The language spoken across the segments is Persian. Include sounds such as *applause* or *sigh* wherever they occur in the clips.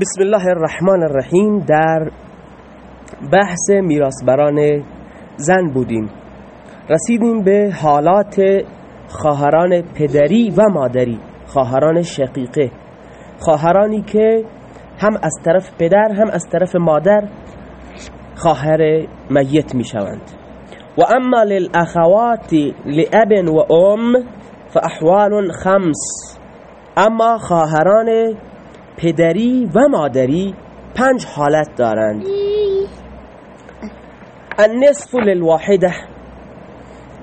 بسم الله الرحمن الرحیم. در بحث میراثبران زن بودیم. رسیدیم به حالات خواهران پدری و مادری خواهران شقیقه. خواهرانی که هم از طرف پدر هم از طرف مادر خواهر میت می شوند و اما للاخوات لأب و ام فاحوال خمس. اما خواهران پدری و مادری پنج حالت دارند. النصف للواحده.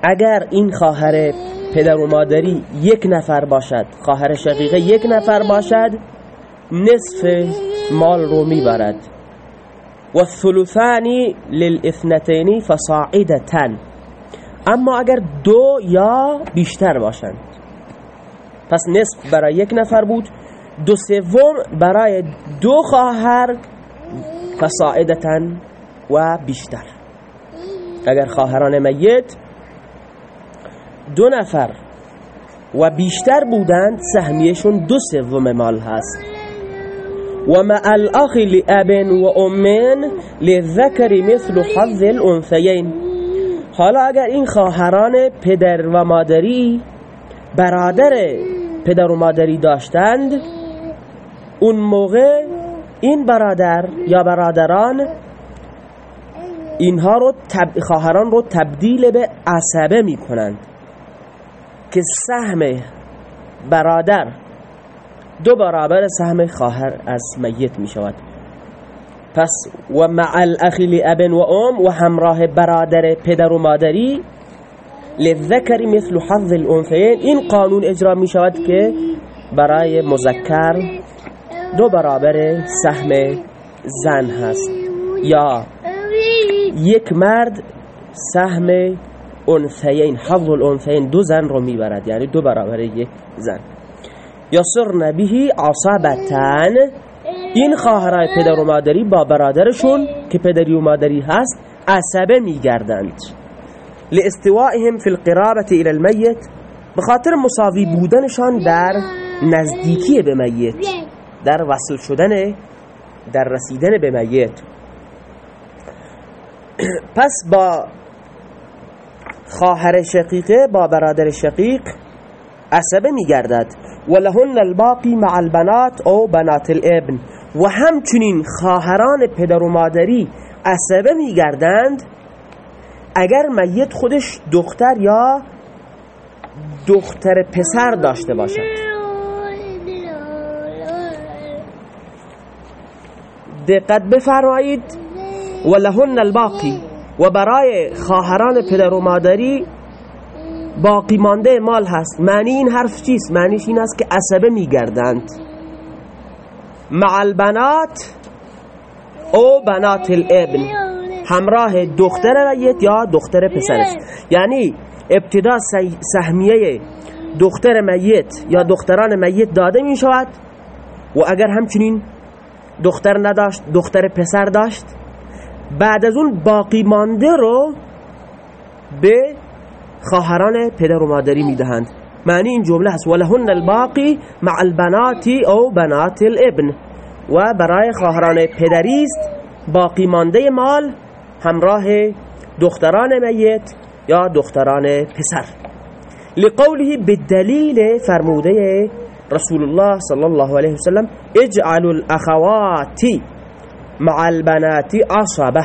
اگر این خواهر پدر و مادری یک نفر باشد خواهر شقیقه یک نفر باشد نصف مال رو می‌برد. و الثلثانی للاثنتین فصاعدتن اما اگر دو یا بیشتر باشند. پس نصف برای یک نفر بود دو سوم برای دو خواهر فصاعدتن و بیشتر. اگر خواهران میت دو نفر و بیشتر بودند سهمیشون دو سوم مال هست. و مع الاخ لأب و امین للذکر مثل حظ الانثیین. حالا اگر این خواهران پدر و مادری برادر پدر و مادری داشتند اون موقع این برادر یا برادران اینها رو تب... خواهران رو تبدیل به عصبه می کنند که سهم برادر دو برابر سهم خواهر از میت می شود پس و مع الاخی اب و ام و همراه برادر پدر و مادری لذکر مثل حظ الانثیین. این قانون اجرا می شود که برای مذکر دو برابر سهم زن هست. یا یک مرد سهم انثیین حظ الانثیین دو زن رو می‌برد یعنی دو برابر یک زن. یا سر نبیهی عصابتن. این خواهرای پدر و مادری با برادرشون که پدری و مادری هست عصبه میگردند. لاستوائهم فی القرابة الى المیت به خاطر مساوی بودنشان در نزدیکی به میت. در وصل شدن در رسیدن به میت. *clears throat* پس با خواهر شقیقه با برادر شقیق عصبه میگردد. و لهن الباقی مع البنات او بنات الابن. و همچنین خواهران پدر و مادری عصبه میگردند. اگر میت خودش دختر یا دختر پسر داشته باشد. دقت بفرمایید. و لهن الباقی. و برای خواهران پدر و مادری باقی مانده مال هست. معنی این حرف چیست؟ معنیش این است که عصبه میگردند. مع البنات او بنات الابن. همراه دختر میت یا دختر پسرش. یعنی ابتدا سهمیه دختر میت یا دختران میت داده می شود و اگر همچنین دختر نداشت دختر پسر داشت. بعد از اون باقی مانده رو به خواهران پدر و مادری می‌دهند. معنی این جمله هست. ولهن الباقی مع البنات او بنات الابن. و برای خواهران پدری است باقی مانده مال همراه دختران میت یا دختران پسر. لقوله بالدلیل فرموده رسول الله صلی الله علیه وسلم اجعلوا الاخوات مع البنات عصبه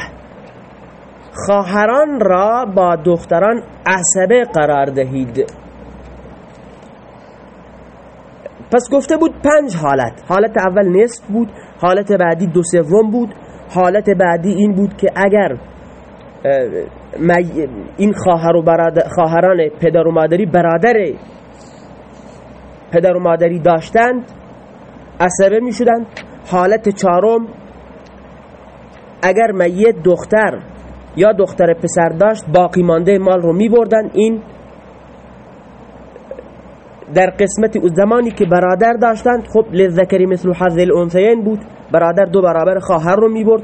خواهران را با دختران عصبه قرار دهید پس گفته بود پنج حالت حالت اول نصف بود حالت بعدی دو سوم بود حالت بعدی این بود که اگر این خواهر و خواهران پدر و مادری برادر پدر و مادری داشتند عصبه می شدند حالت چهارم اگر میت دختر یا دختر پسر داشت باقی مانده مال رو می بردن این در قسمت او زمانی که برادر داشتند خب لذکری مثل حظ الانثیین بود. برادر دو برابر خواهر رو می برد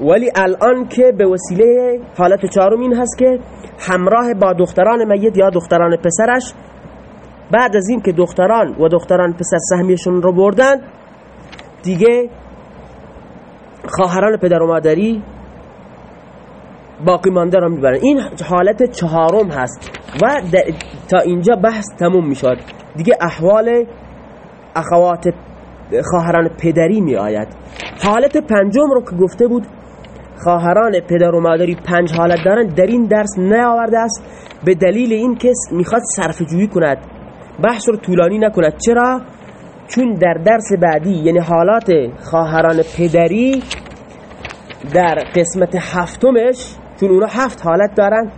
ولی الان که به وسیله حالت چهارم این هست که همراه با دختران میت یا دختران پسرش بعد از این که دختران و دختران پسر سهمیشون رو بردن دیگه خواهران پدر و مادری باقی مانده را می‌برن. این حالت چهارم هست و تا اینجا بحث تموم می‌شد. دیگه احوال اخوات خواهران پدری می آید حالت پنجم رو که گفته بود خواهران پدر و مادری پنج حالت دارن در این درس نیاورده است به دلیل این کس می‌خواد صرف جویی کند. بحث رو طولانی نکند. چرا؟ چون در درس بعدی یعنی حالات خواهران پدری در قسمت هفتمش چون اونا هفت حالت دارن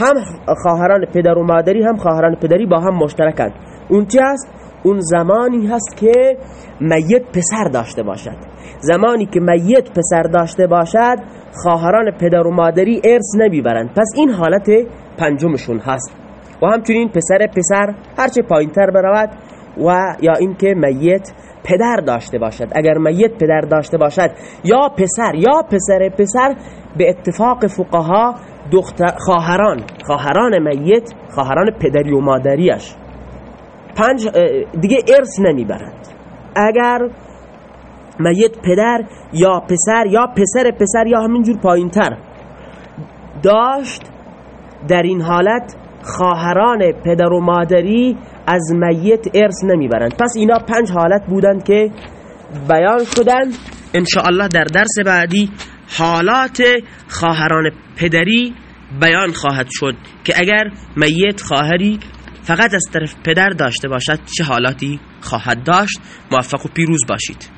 هم خواهران پدر و مادری هم خواهران پدری با هم مشترکند اون چی هست؟ اون زمانی هست که میت پسر داشته باشد. زمانی که میت پسر داشته باشد خواهران پدر و مادری ارث نمی‌برند. پس این حالت پنجمشون هست. و همچنین پسر پسر هرچه پایین تر برود و یا اینکه میت پدر داشته باشد. اگر میت پدر داشته باشد یا پسر یا پسر پسر به اتفاق فقها دختر خواهران خواهران میت خواهران پدری و مادریش پنج دیگه ارث نمی‌برند. اگر میت پدر یا پسر یا پسر پسر یا همینجور پایین تر داشت در این حالت خواهران پدر و مادری از میت ارث نمی‌برند. پس اینا پنج حالت بودند که بیان شدن انشاءالله در درس بعدی حالات خواهران پدری بیان خواهد شد که اگر میت خواهری فقط از طرف پدر داشته باشد چه حالاتی خواهد داشت؟ موفق و پیروز باشید.